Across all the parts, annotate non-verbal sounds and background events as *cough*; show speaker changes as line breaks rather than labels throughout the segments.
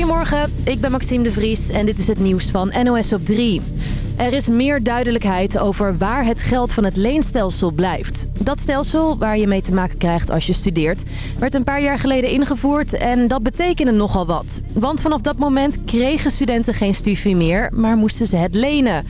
Goedemorgen, ik ben Maxime de Vries en dit is het nieuws van NOS op 3. Er is meer duidelijkheid over waar het geld van het leenstelsel blijft. Dat stelsel, waar je mee te maken krijgt als je studeert, werd een paar jaar geleden ingevoerd en dat betekende nogal wat. Want vanaf dat moment kregen studenten geen stufie meer, maar moesten ze het lenen.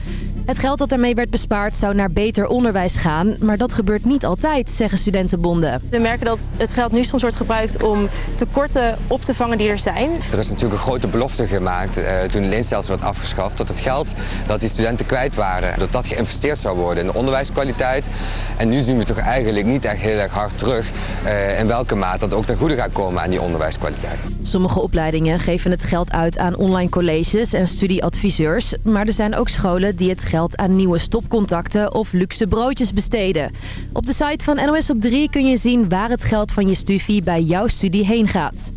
Het geld dat daarmee werd bespaard zou naar beter onderwijs gaan. Maar dat gebeurt niet altijd, zeggen studentenbonden.
We merken dat het geld nu soms wordt gebruikt om tekorten op te vangen die er zijn.
Er is natuurlijk een grote belofte gemaakt uh, toen het leenstelsel werd afgeschaft. Dat het geld dat die studenten kwijt waren, dat dat geïnvesteerd zou worden in de onderwijskwaliteit. En nu zien we toch eigenlijk niet echt heel erg hard terug uh, in welke mate dat ook ten goede gaat komen aan die onderwijskwaliteit.
Sommige opleidingen geven het geld uit aan online colleges en studieadviseurs. Maar er zijn ook scholen die het geld aan nieuwe stopcontacten of luxe broodjes besteden. Op de site van NOS op 3 kun je zien waar het geld van je studie bij jouw studie heen gaat.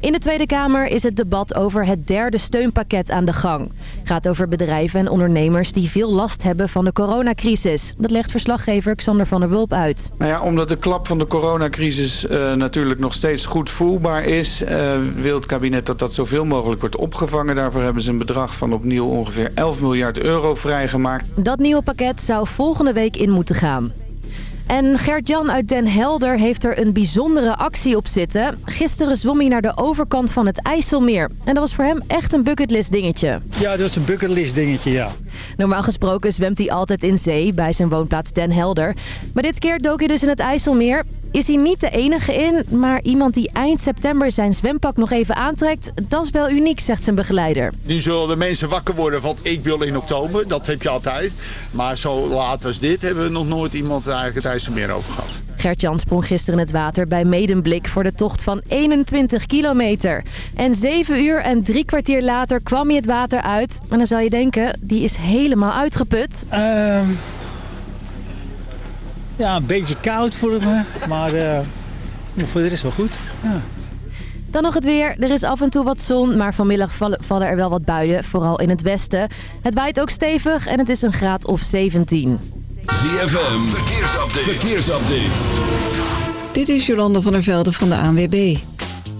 In de Tweede Kamer is het debat over het derde steunpakket aan de gang. Het gaat over bedrijven en ondernemers die veel last hebben van de coronacrisis. Dat legt verslaggever Xander van der Wulp uit.
Nou ja, omdat de klap van de coronacrisis uh, natuurlijk nog steeds goed voelbaar is... Uh, wil het kabinet dat dat zoveel mogelijk wordt opgevangen. Daarvoor hebben ze een bedrag van opnieuw ongeveer 11 miljard euro vrijgemaakt.
Dat nieuwe pakket zou volgende week in moeten gaan. En Gert-Jan uit Den Helder heeft er een bijzondere actie op zitten. Gisteren zwom hij naar de overkant van het IJsselmeer. En dat was voor hem echt een bucketlist dingetje.
Ja, dat is een bucketlist dingetje, ja.
Normaal gesproken zwemt hij altijd in zee bij zijn woonplaats Den Helder. Maar dit keer dook hij dus in het IJsselmeer. Is hij niet de enige in, maar iemand die eind september zijn zwempak nog even aantrekt, dat is wel uniek, zegt zijn begeleider.
Nu zullen de mensen wakker worden van ik wil in oktober, dat heb je altijd. Maar zo laat als dit hebben we nog nooit iemand eigenlijk het IJsselmeer over gehad.
Gert-Jan sprong gisteren in het water bij Medemblik voor de tocht van 21 kilometer. En 7 uur en drie kwartier later kwam hij het water uit. En dan zou je denken, die is helemaal uitgeput.
Uh, ja, een beetje koud ik me, maar uh, voor de rest wel goed. Ja.
Dan nog het weer. Er is af en toe wat zon, maar vanmiddag vallen er wel wat buien, vooral in het westen. Het waait ook stevig en het is een graad of 17.
ZFM, verkeersupdate. verkeersupdate.
Dit is Jolande van der Velde van de ANWB.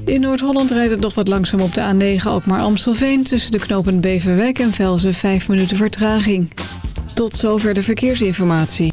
In Noord-Holland rijdt het nog wat langzaam op de A9 ook maar Amstelveen... tussen de knopen Beverwijk en Velzen 5 minuten vertraging. Tot zover de verkeersinformatie.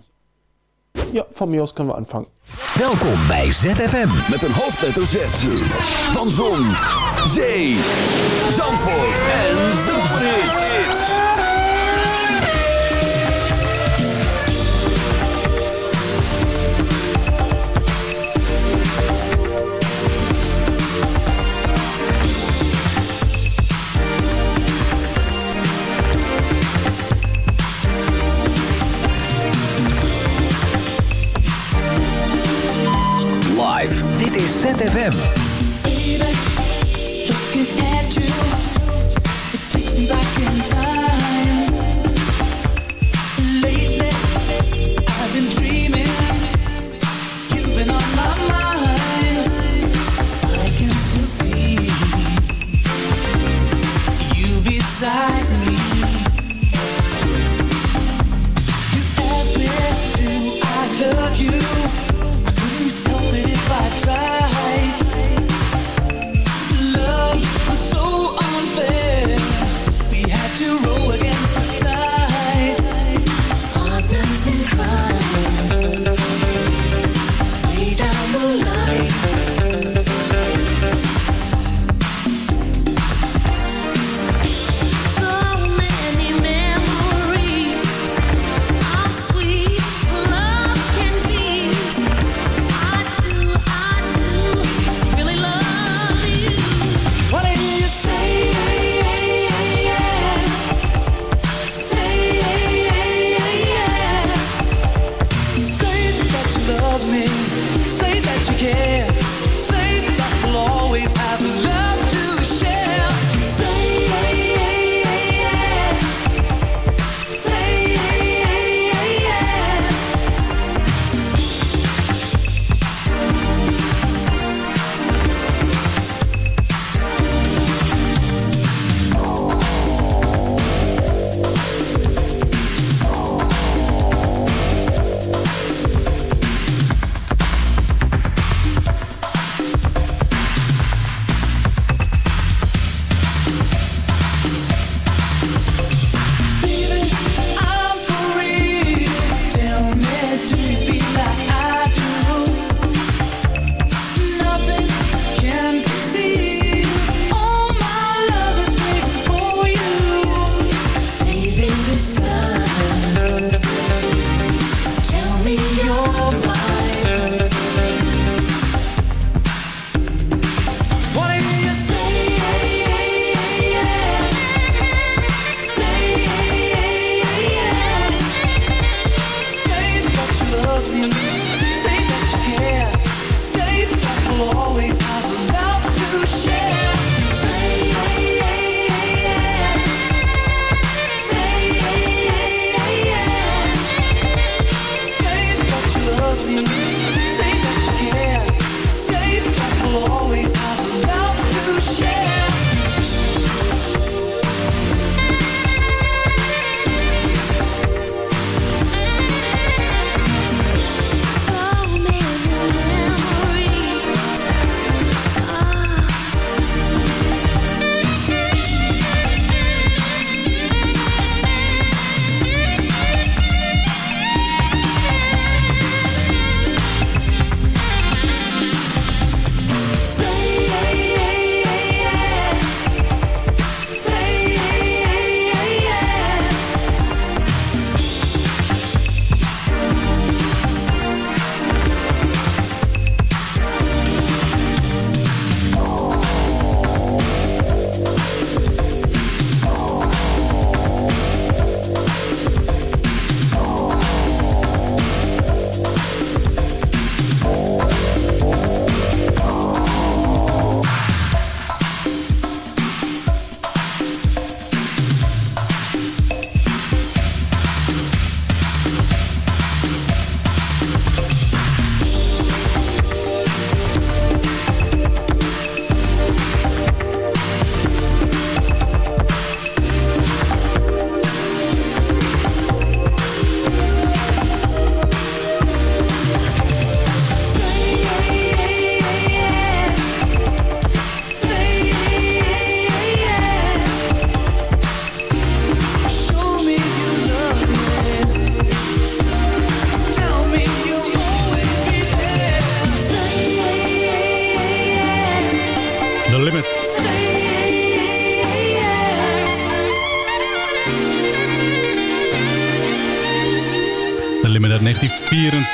Ja, van mij aus kunnen we aanvangen.
Welkom bij ZFM met een hoofdletter Z. Van Zon, Zee, Zandvoort en Zomerhits. Is ZFM.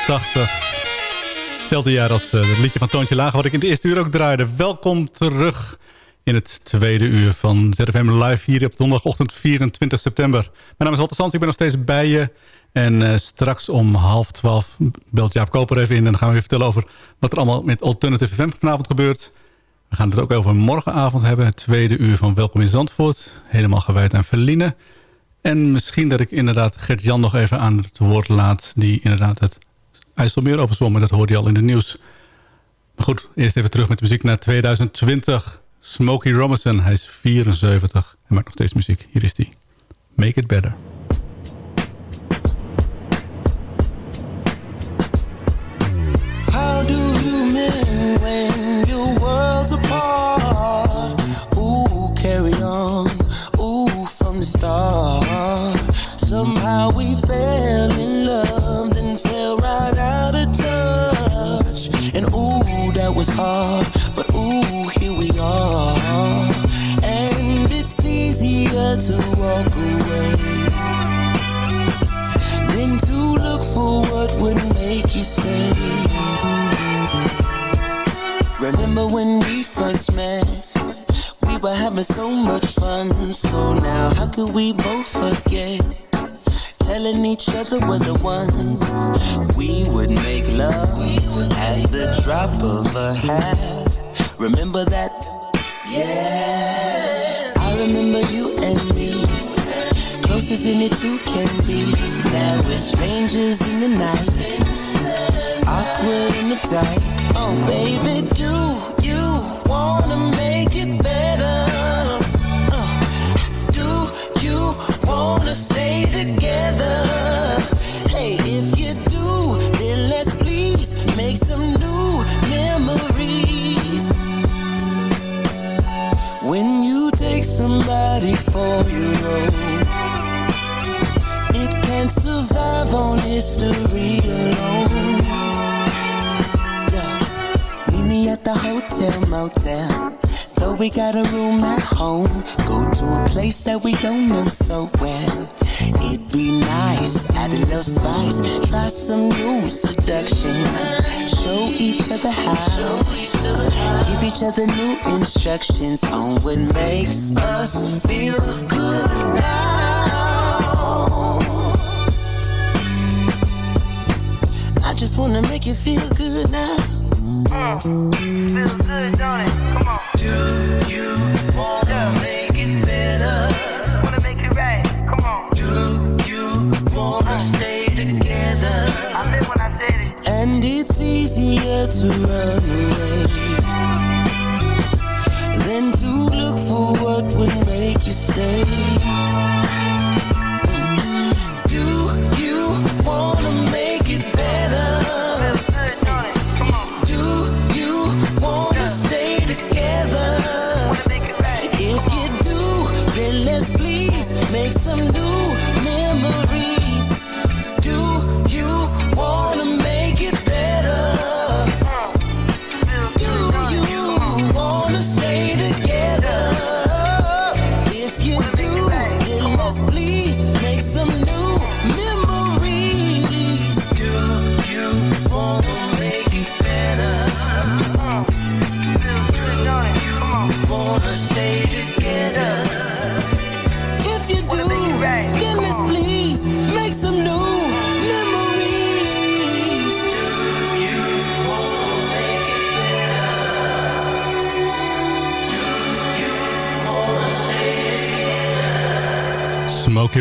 1984. Hetzelfde jaar als uh, het liedje van Toontje Lager... wat ik in het eerste uur ook draaide. Welkom terug in het tweede uur van ZFM Live... hier op donderdagochtend 24 september. Mijn naam is Walter Sands, ik ben nog steeds bij je... En uh, straks om half twaalf belt Jaap Koper even in... en dan gaan we even vertellen over wat er allemaal met Alternative FM vanavond gebeurt. We gaan het ook over morgenavond hebben. Het tweede uur van Welkom in Zandvoort. Helemaal gewijd aan Verline. En misschien dat ik inderdaad Gert-Jan nog even aan het woord laat... die inderdaad het IJsselmeer overzwommen. Dat hoorde je al in het nieuws. Maar goed, eerst even terug met de muziek naar 2020. Smokey Robinson, hij is 74 en maakt nog steeds muziek. Hier is hij. Make It Better.
How do you mend when your world's apart? Ooh, carry on. Ooh, from the start. Somehow we fell was hard. But ooh, here we are. And it's easier to walk away than to look for what would make you stay. Remember when we first met? We were having so much fun. So now, how could we both forget? Telling each other we're the one. We would make love at the drop of a hat. Remember that? Yeah. I remember you and me. Closest any two can be. Now we're strangers in the night. Awkward in the tight. Oh, baby, do you wanna make it better? Other new instructions on what makes us feel good now. I just wanna make you feel good now. feel good, don't it? Come on. Do you wanna make it better? wanna make it right. Come on. Do you wanna stay together? I meant when I said it. And it's easier to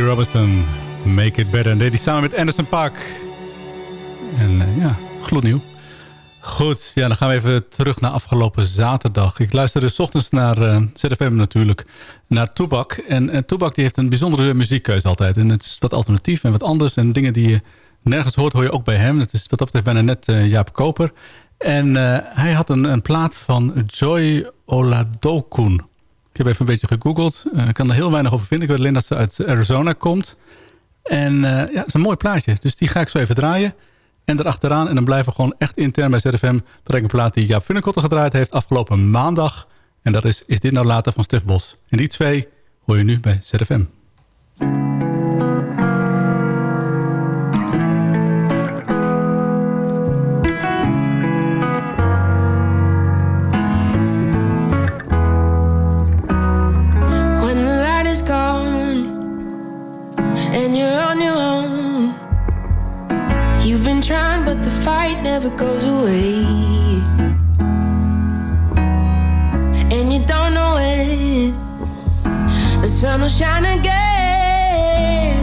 Robinson, Make It Better. En deed hij samen met Anderson Paak. En eh, ja, gloednieuw. Goed, ja, dan gaan we even terug naar afgelopen zaterdag. Ik luisterde s ochtends naar eh, ZFM natuurlijk, naar Toebak. En uh, Toebak die heeft een bijzondere muziekkeuze altijd. En het is wat alternatief en wat anders. En dingen die je nergens hoort, hoor je ook bij hem. Het is wat dat betreft bijna net Jaap Koper. En hij had een, een plaat van Joy Oladokun. Ik heb even een beetje gegoogeld. Ik kan er heel weinig over vinden. Ik weet alleen dat ze uit Arizona komt. En ja, het is een mooi plaatje. Dus die ga ik zo even draaien. En erachteraan, en dan blijven we gewoon echt intern bij ZFM... trek een plaat die Jaap Funnekotter gedraaid heeft afgelopen maandag. En dat is Is dit nou later van Stef Bos. En die twee hoor je nu bij ZFM.
but the fight never goes away. And you don't know when the sun will shine again.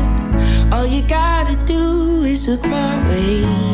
All you gotta do is look my way.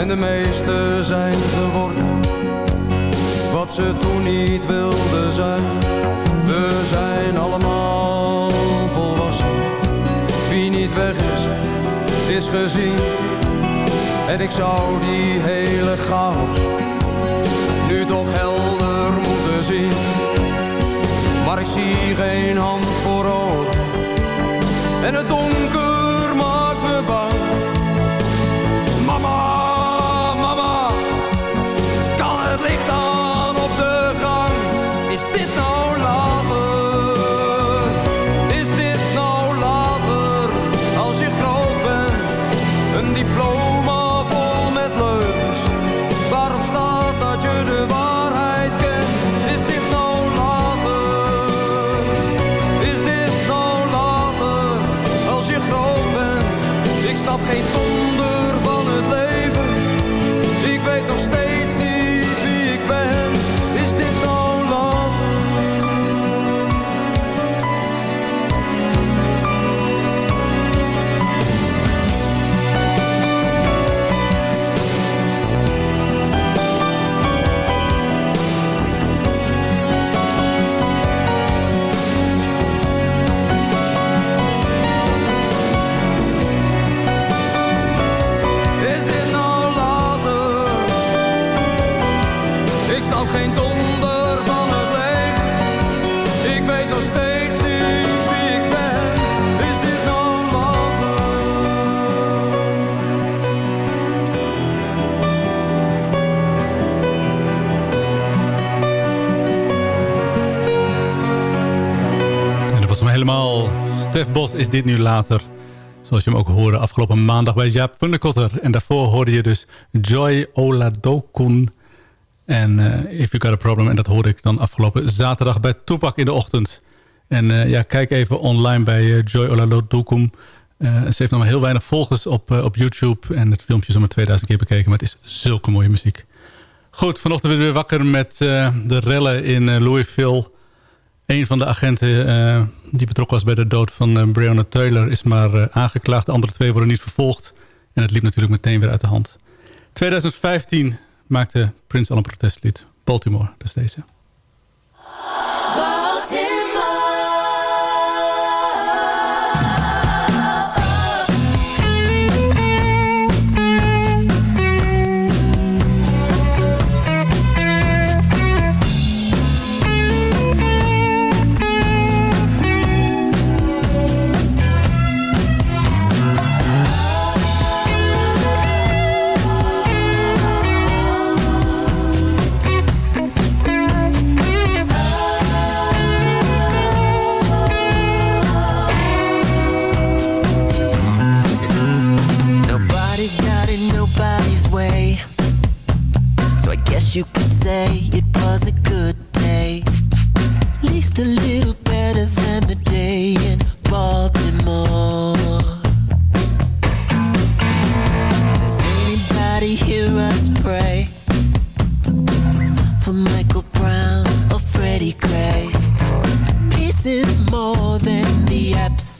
En de meesten zijn geworden wat ze toen niet wilden zijn. We zijn allemaal volwassen. Wie niet weg is, is gezien. En ik zou die hele chaos nu toch helder moeten zien. Maar ik zie geen hand voor ogen en het donker
Stef Bos is dit nu later. Zoals je hem ook hoorde afgelopen maandag bij Jaap van der Kotter. En daarvoor hoorde je dus Joy Oladokun. En eh, If You Got A Problem. En dat hoorde ik dan afgelopen zaterdag bij Toepak in de ochtend. En eh, ja, kijk even online bij eh, Joy Oladokun. Ze heeft nog maar heel weinig volgers op, op YouTube. En het filmpje is al maar 2000 keer bekeken. Maar het is zulke mooie muziek. Goed, vanochtend weer wakker met de rellen in Louisville. Een van de agenten eh, die betrokken was bij de dood van eh, Breonna Taylor... is maar eh, aangeklaagd. De andere twee worden niet vervolgd. En het liep natuurlijk meteen weer uit de hand. 2015 maakte Prince al een protestlied. Baltimore, dat is deze.
Guess you could say it was a good day. At least a little better than the day in Baltimore. Does anybody hear us pray for Michael Brown or Freddie Gray? Peace is more than the absence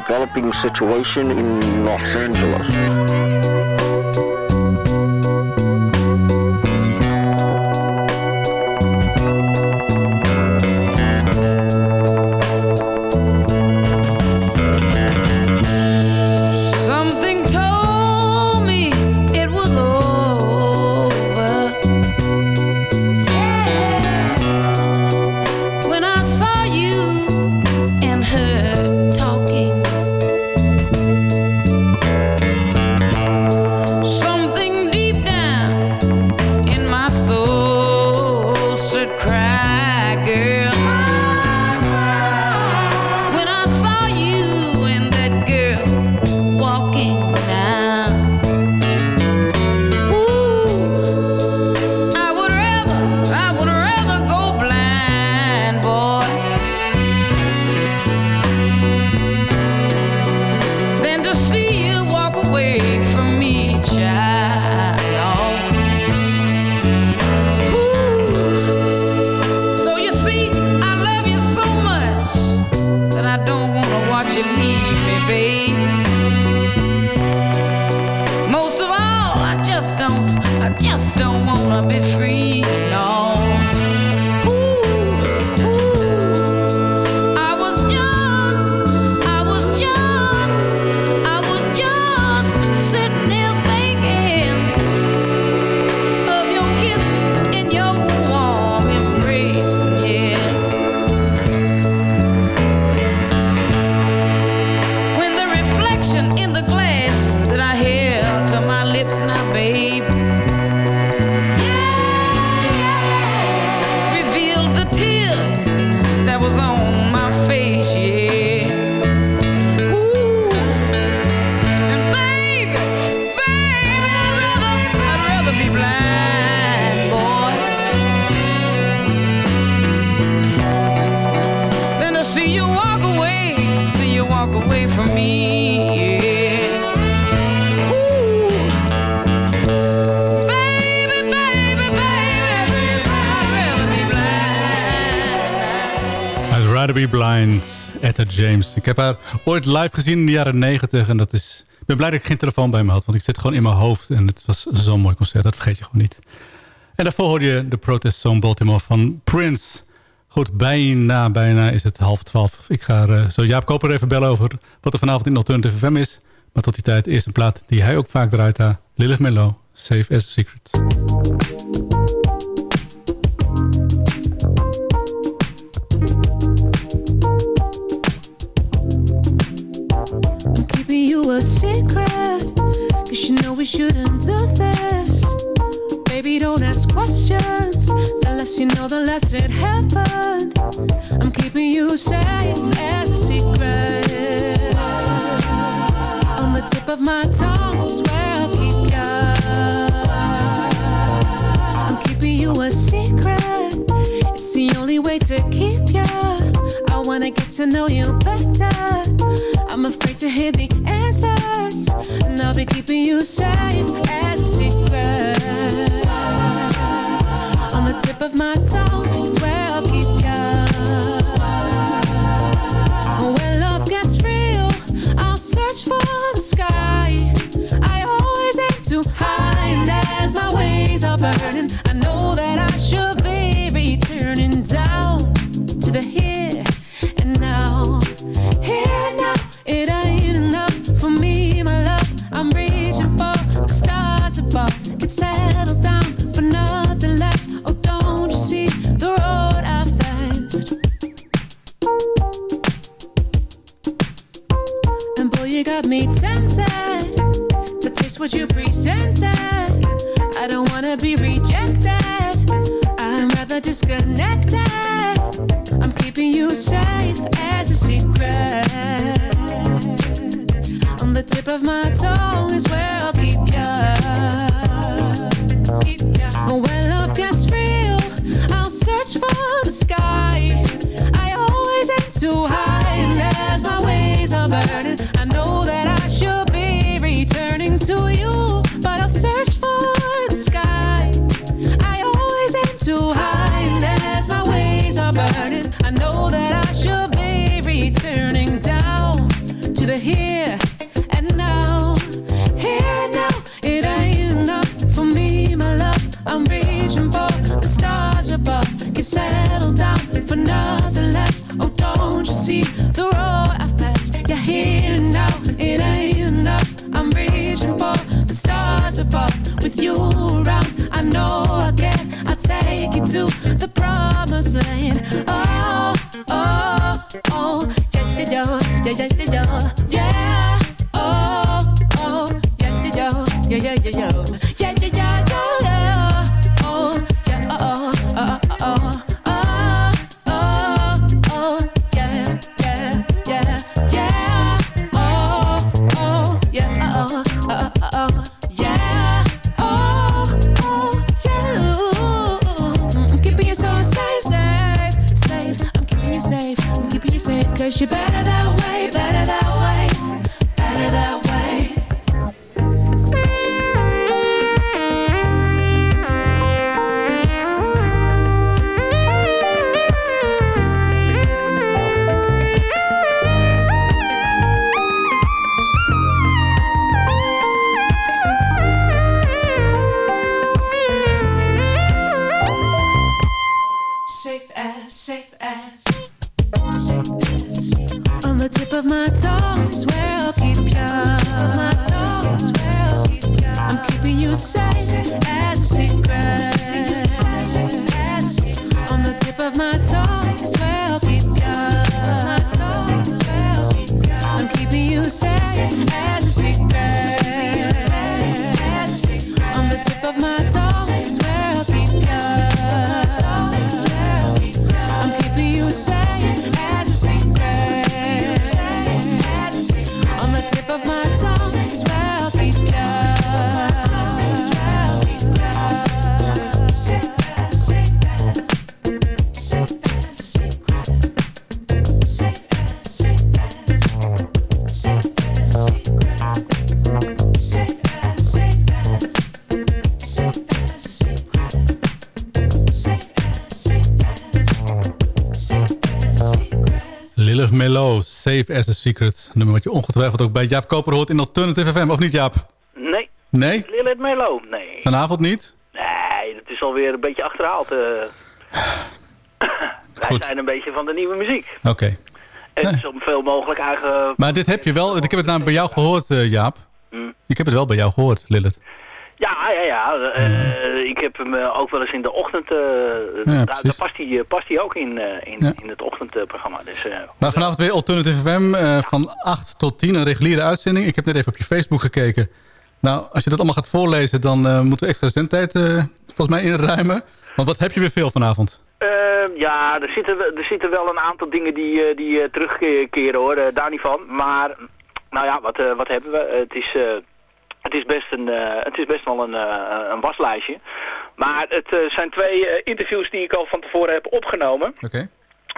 developing situation in Los Angeles.
See you walk away, see you walk away from me, yeah. Baby, baby, baby, I'd rather be
I'd rather be blind, Etta James. Ik heb haar ooit live gezien in de jaren 90 en dat is... Ik ben blij dat ik geen telefoon bij me had, want ik zit gewoon in mijn hoofd. En het was zo'n mooi concert, dat vergeet je gewoon niet. En daarvoor hoorde je de Protest Song Baltimore van Prince. Goed, bijna, bijna is het half twaalf. Ik ga eh, zo Jaap Koper even bellen over wat er vanavond in Alternative FM is. Maar tot die tijd eerst een plaat die hij ook vaak draait. daar. Lilith Melo, Safe as a Secret.
A secret. You know we shouldn't. Baby, don't ask questions. The less you know, the less it happened. I'm keeping you safe as a secret. On the tip of my tongue where I'll keep ya. I'm keeping you a secret. It's the only way to keep ya. I wanna get to know you better. I'm afraid to hear the answers, and I'll be keeping you safe as a secret. Burning, I know that I should be returning down to the here and now. Here and now, it ain't enough for me, my love. I'm reaching keeping you safe. Cause you're better that way, better that way, better that way. Safe as a Secret.
Nummer wat je ongetwijfeld ook bij Jaap Koper hoort in Alternative FM, of niet Jaap?
Nee.
Nee?
Lilith Melo? Nee.
Vanavond niet?
Nee, dat is alweer een beetje achterhaald. eh. *sighs* Wij zijn een beetje van de nieuwe muziek.
Oké.
En zoveel mogelijk eigen...
Maar dit heb je wel, ik heb het namelijk bij jou gehoord, eh, Jaap.
Hmm.
Ik heb het wel bij jou gehoord, Lilith.
Ja, ja, ja. eh, ik heb hem eh, ook wel eens in de ochtend... eh, daar, past hij past hij ook in, in,
Ja.
in het ochtendprogramma. Dus,
Maar vanavond weer Alternative FM eh, van 8 tot 10, een reguliere uitzending. Ik heb net even op je Facebook gekeken. Nou, als je dat allemaal gaat voorlezen, dan moeten we extra zendtijd volgens mij inruimen. Want wat heb je weer veel vanavond?
Ehm, ja, er zitten, wel- er zitten wel een aantal dingen die, die terugkeren hoor, daar niet van. Maar, nou ja, wat, wat hebben we? Het is, het is, best, een, eh, het is best wel een, eh, een waslijstje. Maar het eh, zijn twee interviews die ik al van tevoren heb opgenomen.
Oké.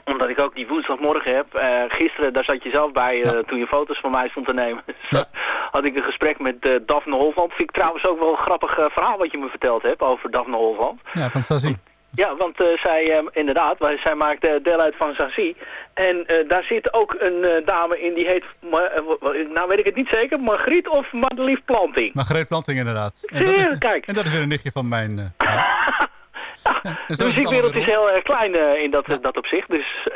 Omdat ik ook die woensdagmorgen heb. Gisteren, daar zat je zelf bij toen je foto's van mij stond te nemen. *laughs* Dus, had ik een gesprek met Daphne Holland. Vind ik trouwens ook wel een grappig verhaal wat je me verteld hebt over Daphne Holland.
Ja, Sazie.
Ja, want eh, zij, eh, inderdaad, zij maakt deel uit van Zazie. En eh, daar zit ook een eh, dame in die heet, nou weet ik het niet zeker, Margriet of Madelief Planting.
Margreet Planting inderdaad. En dat, is,
Kijk.
en dat is weer een nichtje van mijn... *laughs* En zo is
De muziekwereld is heel erg klein in dat, dat opzicht. Dus,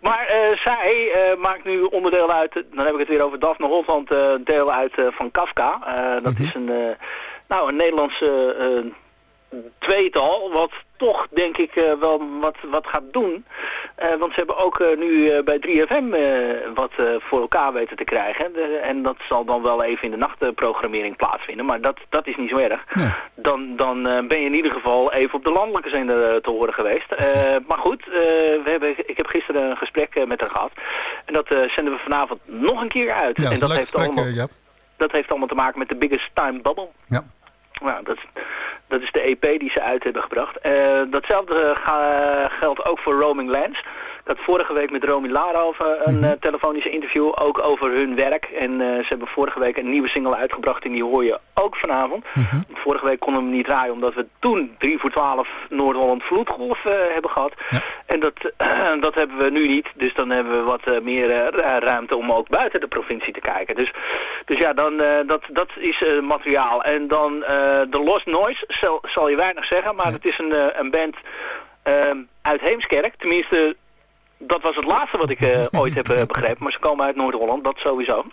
maar zij maakt nu onderdeel uit, dan heb ik het weer over Daphne Holland, deel uit van Kafka. Dat is een, nou, een Nederlandse tweetal, wat toch denk ik eh, wel wat, wat gaat doen. Eh, want ze hebben ook eh, nu bij 3FM eh, wat voor elkaar weten te krijgen. De- en dat zal dan wel even in de nachtprogrammering plaatsvinden. Maar dat, dat is niet zo erg. Dan, dan ben je in ieder geval even op de landelijke zender te horen geweest. *laughs* Maar goed, we hebben, ik heb gisteren een gesprek met haar gehad. En dat zenden we vanavond nog een keer uit.
Ja, dat
en
leuk
heeft
gesprek,
allemaal,
Jaap.
dat heeft allemaal te maken met de Biggest Time Bubble.
Ja.
Nou, dat, is- dat is de EP die ze uit hebben gebracht. Eh, datzelfde ga- geldt ook voor Roaming Lands. Had vorige week met Romy Laarhoven een
Mhm.
eh, telefonische interview, ook over hun werk. En eh, ze hebben vorige week een nieuwe single uitgebracht en die hoor je ook vanavond.
Mhm.
Vorige week konden we hem niet draaien omdat we toen 3 voor 12 Noord-Holland vloedgolf eh, hebben gehad. En dat, *clears throat* dat hebben we nu niet, dus dan hebben we wat meer ru- ruimte om ook buiten de provincie te kijken. Dus, dus ja, dan, dat, dat is materiaal. En dan The Lost Noise, zal, zal je weinig zeggen, maar het is een, een band ehm, uit Heemskerk. Tenminste, dat was het laatste wat ik eh, *laughs* ooit heb eh, begrepen. Maar ze komen uit Noord-Holland, dat sowieso.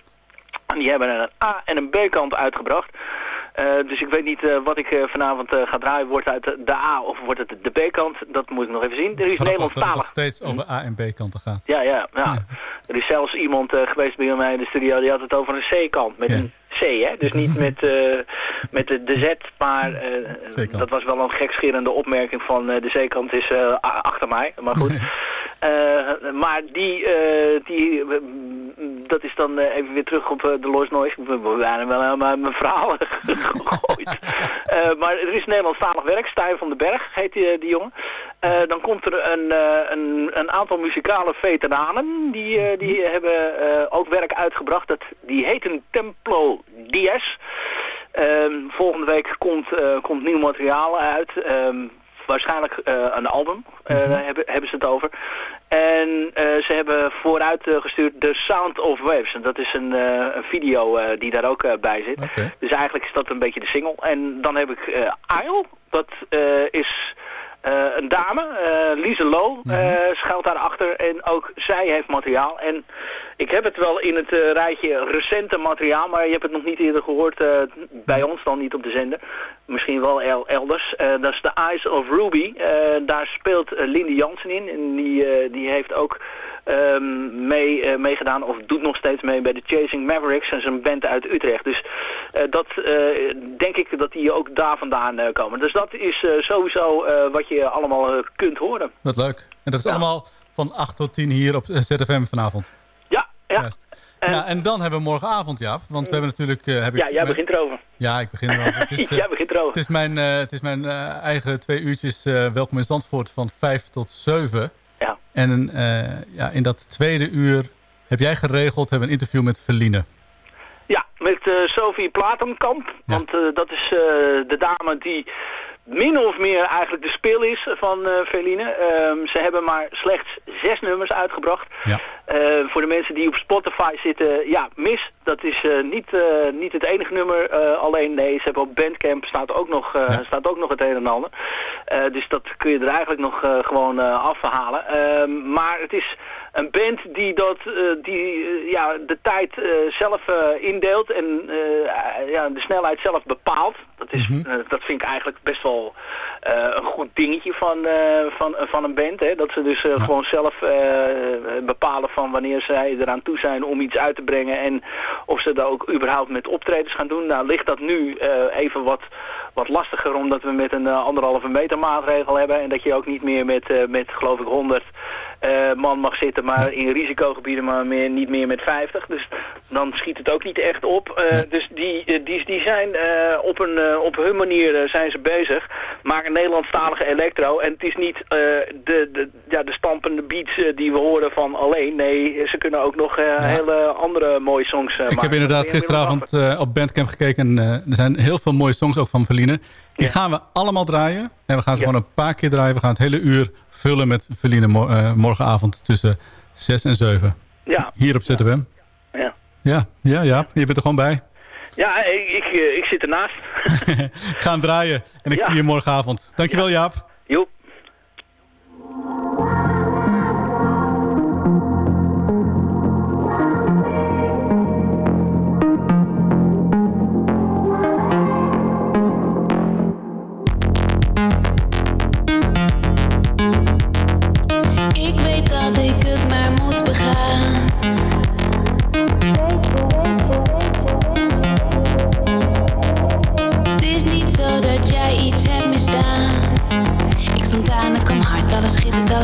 En die hebben een A- en een B-kant uitgebracht. Eh, dus ik weet niet wat ik vanavond ga draaien. Wordt het uit de A of wordt het de B-kant? Dat moet ik nog even zien. Er is
Grappig dat het
Nederlandstalig.
nog steeds over A- en B-kanten gaat.
Ja, ja, ja. Er is zelfs iemand geweest bij mij in de studio, die had het over een C-kant. Met een C, hè? Dus niet *laughs* met, eh, met de, de Z, maar eh, dat was wel een gekscherende opmerking van eh, de C-kant is achter mij. Maar goed. *laughs* Maar die, die dat is dan even weer terug op de Lost Noise. Ben bijna wel helemaal mijn verhaal *laughs* gegooid. Maar er is Nederlandstalig werk. Stijn van den Berg heet die, die jongen. Eh, dan komt er een, eh, een, een aantal muzikale veteranen. Die, eh, die hebben eh, ook werk uitgebracht. Dat, die heten Templo Diaz. Ehm, volgende week komt, eh, komt nieuw materiaal uit. Ehm, waarschijnlijk een album eh, hebben, hebben ze het over. En ze hebben vooruit gestuurd The Sound of Waves. En dat is een, een video die daar ook bij zit. Dus eigenlijk is dat een beetje de single. En dan heb ik Isle. Dat is een dame, eh Lise Low, eh, schuilt daarachter. En ook zij heeft materiaal. En ik heb het wel in het eh, rijtje recente materiaal, maar je hebt het nog niet eerder gehoord eh, bij ons dan niet op de zender. Misschien wel el- elders. Eh, dat is The Eyes of Ruby. Daar speelt Lindy Jansen in. En die, die heeft ook ehm, mee, meegedaan, of doet nog steeds mee bij de Chasing Mavericks. Is een band uit Utrecht. Dus dat denk ik dat die ook daar vandaan komen. Dus dat is sowieso wat je allemaal kunt horen.
Wat leuk. En dat is allemaal van 8 tot 10 hier op ZFM vanavond.
Ja, ja.
ja, en dan hebben we morgenavond, Jaap. Want we hebben natuurlijk... eh, heb ik,
Ja, jij begint erover.
Ja, ik begin erover. *laughs* Het is, eh,
Jij begint erover.
Het is mijn, eh, het is mijn eigen twee uurtjes Welkom in Zandvoort van 5 tot 7.
Ja.
En ja, in dat tweede uur heb jij geregeld, hebben we een interview met Verline.
Ja, met Sophie Platenkamp. Want dat is de dame die min of meer eigenlijk de spil is van Feline. Ehm, ze hebben maar slechts zes nummers uitgebracht. Eh, voor de mensen die op Spotify zitten, ja, mis. Dat is eh, niet, eh, niet het enige nummer. eh, alleen nee, ze hebben op Bandcamp staat ook nog, staat ook nog het een en ander. Dus dat kun je er eigenlijk nog gewoon afhalen. Ehm, maar het is een band die, dat, die ja, de tijd zelf indeelt en ja, de snelheid zelf bepaalt. Dat, is, eh, dat vind ik eigenlijk best wel een goed dingetje van, eh, van, van een band. Hè? Dat ze dus eh, gewoon zelf eh, bepalen van wanneer zij eraan toe zijn om iets uit te brengen. En of ze daar ook überhaupt met optredens gaan doen. Nou ligt dat nu eh, even wat, wat lastiger omdat we met een eh, anderhalve meter maatregel hebben. En dat je ook niet meer met, eh, met geloof ik 100 eh, man mag zitten, maar in risicogebieden maar meer, niet meer met 50. Dus dan schiet het ook niet echt op. Eh, Dus die, eh, die, die zijn eh, op, een, eh, op hun manier eh, zijn ze bezig. Maken Nederlandstalige electro. En het is niet eh, de, de, ja, de stampende beats eh, die we horen van alleen. Nee, ze kunnen ook nog eh, hele andere mooie songs eh,
Ik heb
maken.
inderdaad gisteravond op Bandcamp gekeken. En, er zijn heel veel mooie songs ook van Verline. Die gaan we allemaal draaien. En we gaan ze gewoon een paar keer draaien. We gaan het hele uur vullen met Verline mo- morgenavond tussen 6 en 7.
Ja.
Hier op ZFM.
Ja.
Ja, ja, ja. Je bent er gewoon bij.
Ja, ik, ik, eh, ik zit ernaast. *laughs*
Ga hem draaien. En ik
Ja.
zie je morgenavond. Dankjewel Jaap.
Joep.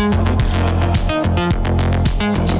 Also klar. Also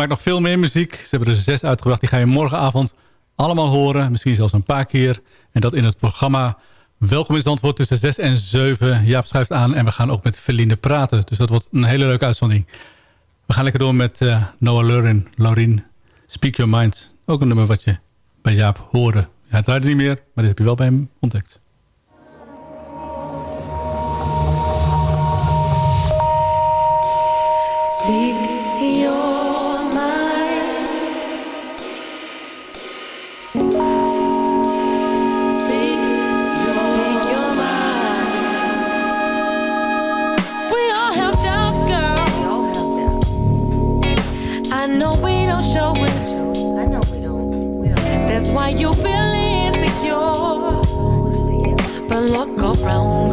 Maakt nog veel meer muziek. Ze hebben er zes uitgebracht. Die ga je morgenavond allemaal horen. Misschien zelfs een paar keer. En dat in het programma Welkom in Zandvoort tussen 6 en 7. Jaap schuift aan en we gaan ook met Feline praten. Dus dat wordt een hele leuke uitzondering. We gaan lekker door met eh, Noah Lurin, Laurien. Speak Your Mind. Ook een nummer wat je bij Jaap hoorde. Ja, het niet meer, maar dit heb je wel bij hem ontdekt.
Speak You feel insecure. But look around,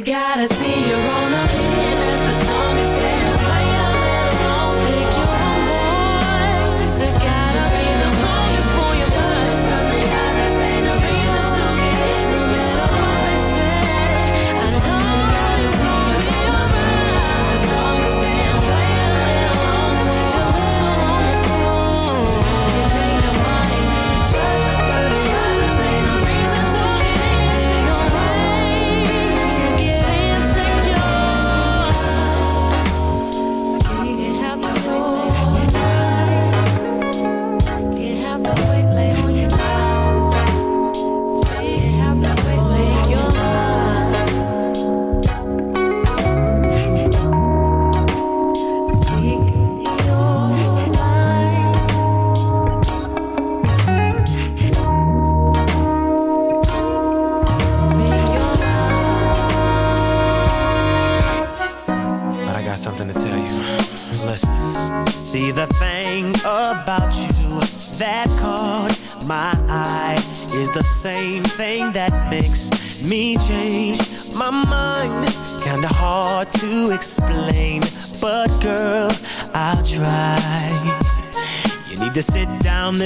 gotta see your own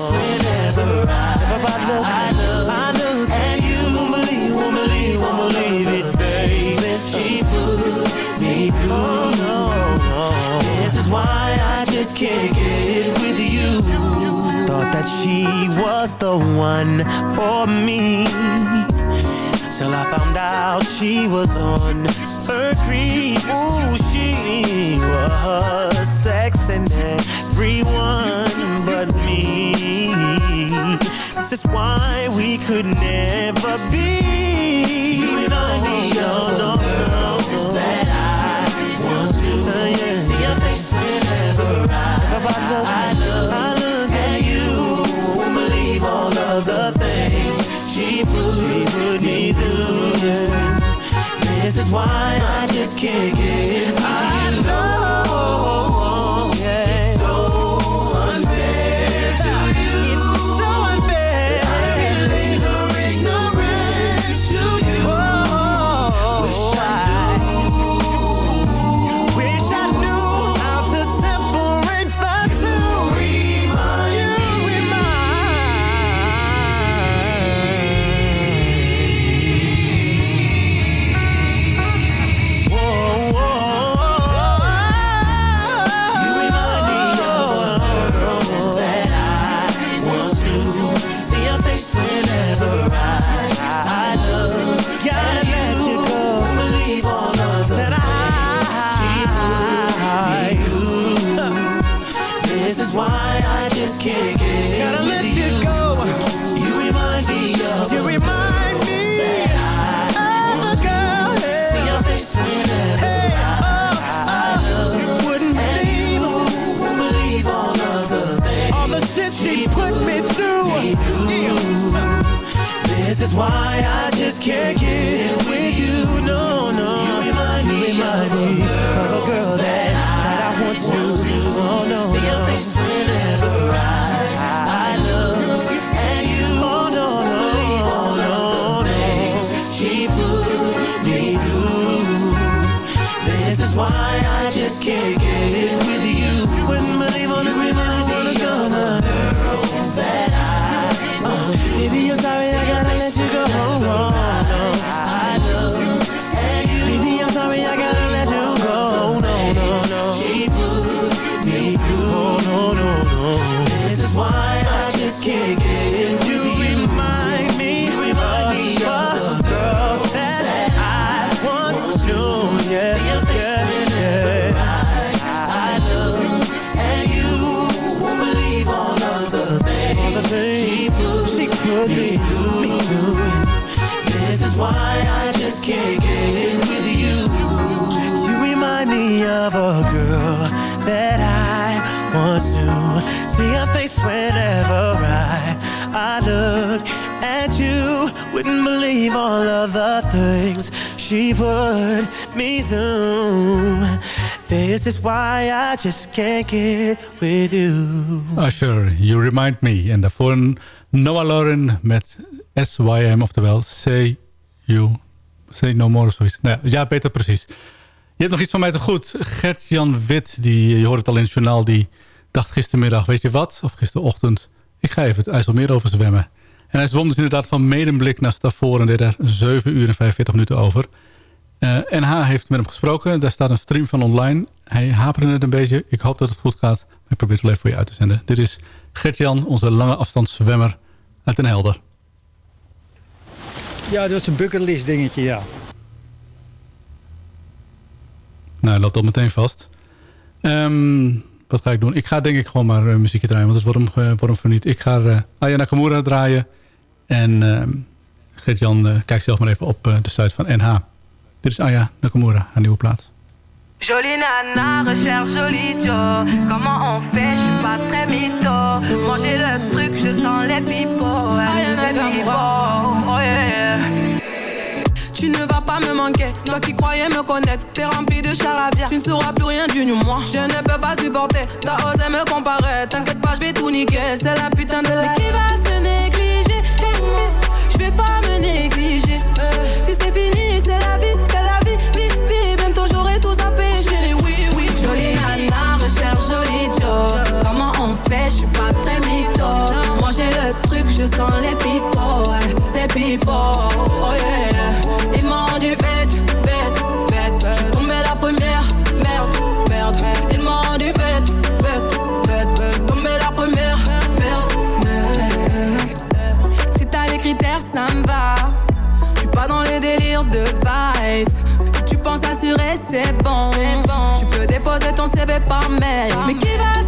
whenever I, look, I look, you. Won't believe, won't believe, won't believe it, baby. She put me through. This is why I just can't get it with you. Thought that she was the one for me. Till I found out she was on her creep. Ooh, she was sexing everyone but me This is why we could never be You and I need all the world that I once knew uh, yeah. See your face whenever I, I, look, I look at you believe all of the things she put, she put me through yeah. This is why I just can't get by just can't with you.
Usher, You Remind Me. En daarvoor Noah Lauren met SYM, oftewel Say You... Say No More of zoiets. Nou, ja, beter precies. Je hebt nog iets van mij te goed. Gert-Jan Wit, die, je hoort het al in het journaal... die dacht gistermiddag, weet je wat? Of gisterochtend, ik ga even het IJsselmeer over zwemmen. En hij zwom dus inderdaad van Medemblik naar Stavoren... en deed daar 7 uur en 45 minuten over. Eh NH heeft met hem gesproken. Daar staat een stream van online. Hij haperde het een beetje. Ik hoop dat het goed gaat. Maar ik probeer het wel even voor je uit te zenden. Dit is Gert-Jan, onze lange afstandszwemmer uit Den Helder.
Ja, dat was een bucketlist dingetje, ja.
Nou, loopt al meteen vast. Ehm, wat ga ik doen? Ik ga denk ik gewoon maar eh, muziekje draaien, want het wordt hem, wordt hem voor niet. Ik ga Aya Nakamura draaien. En ehm Gert-Jan, eh, kijk zelf maar even op de site van NH. Dit is Aya Nakamura, haar nieuwe plaat.
Jolie nana, recherche jolie Joe. Comment on fait, je suis pas très mytho. Manger le truc, je sens les oh yeah.
Tu ne vas pas me manquer, toi qui croyais me connaître, t'es rempli de charabia. Tu ne sauras plus rien du moi. Je ne peux pas supporter, t'as osé me comparer. T'inquiète pas, je vais tout niquer, c'est la putain de la. Qui va se négliger? Je vais pas me
pipots, oh yeah. Ils m'ont rendu bête, bête, bête, bête. Je suis tombée la première, merde, merde. Ils m'ont rendu bête, bête, bête, bête. Tombée la première, merde, merde.
Si t'as les critères, ça me va. Je suis pas dans les délires de vice. Tu penses assurer, c'est bon. Tu peux déposer ton CV par mail. Mais qui va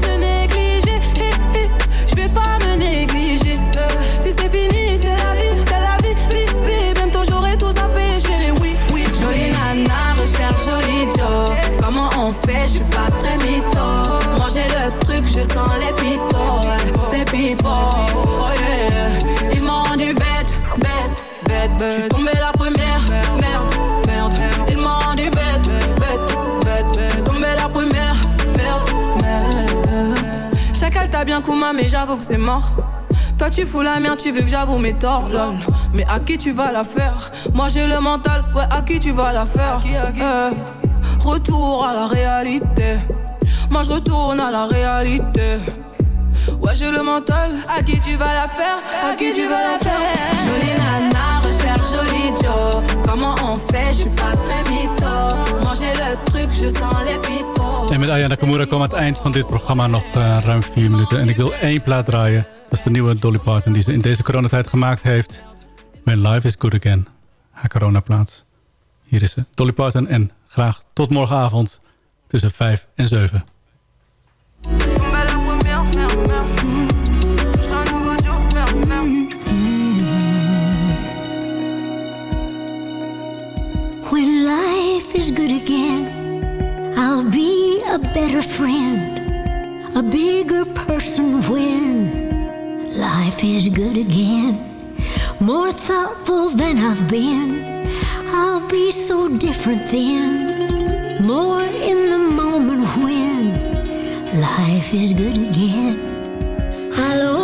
Kuma, mais j'avoue que c'est mort. Toi tu fous la merde, tu veux que j'avoue mes torts, lol. Mais à qui tu vas la faire? Moi j'ai le mental, ouais, à qui tu vas la faire? Euh, Retour à la réalité. Moi je retourne à la réalité. Ouais, j'ai le mental. À qui tu vas la faire? À qui tu vas la faire?
Jolie nana, je pas très le truc, je sens les.
En met Aya Nakamura we aan het eind van dit programma nog eh, ruim vier minuten. En ik wil één plaat draaien. Dat is de nieuwe Dolly Parton die ze in deze coronatijd gemaakt heeft. Mijn life is good again. Haar coronaplaats. Hier is ze, Dolly Parton. En graag tot morgenavond tussen 5 en
7. Life is good again, I'll be a better friend, a bigger person when life is good again. More thoughtful than I've been, I'll be so different then. More in the moment when life is good again. I'll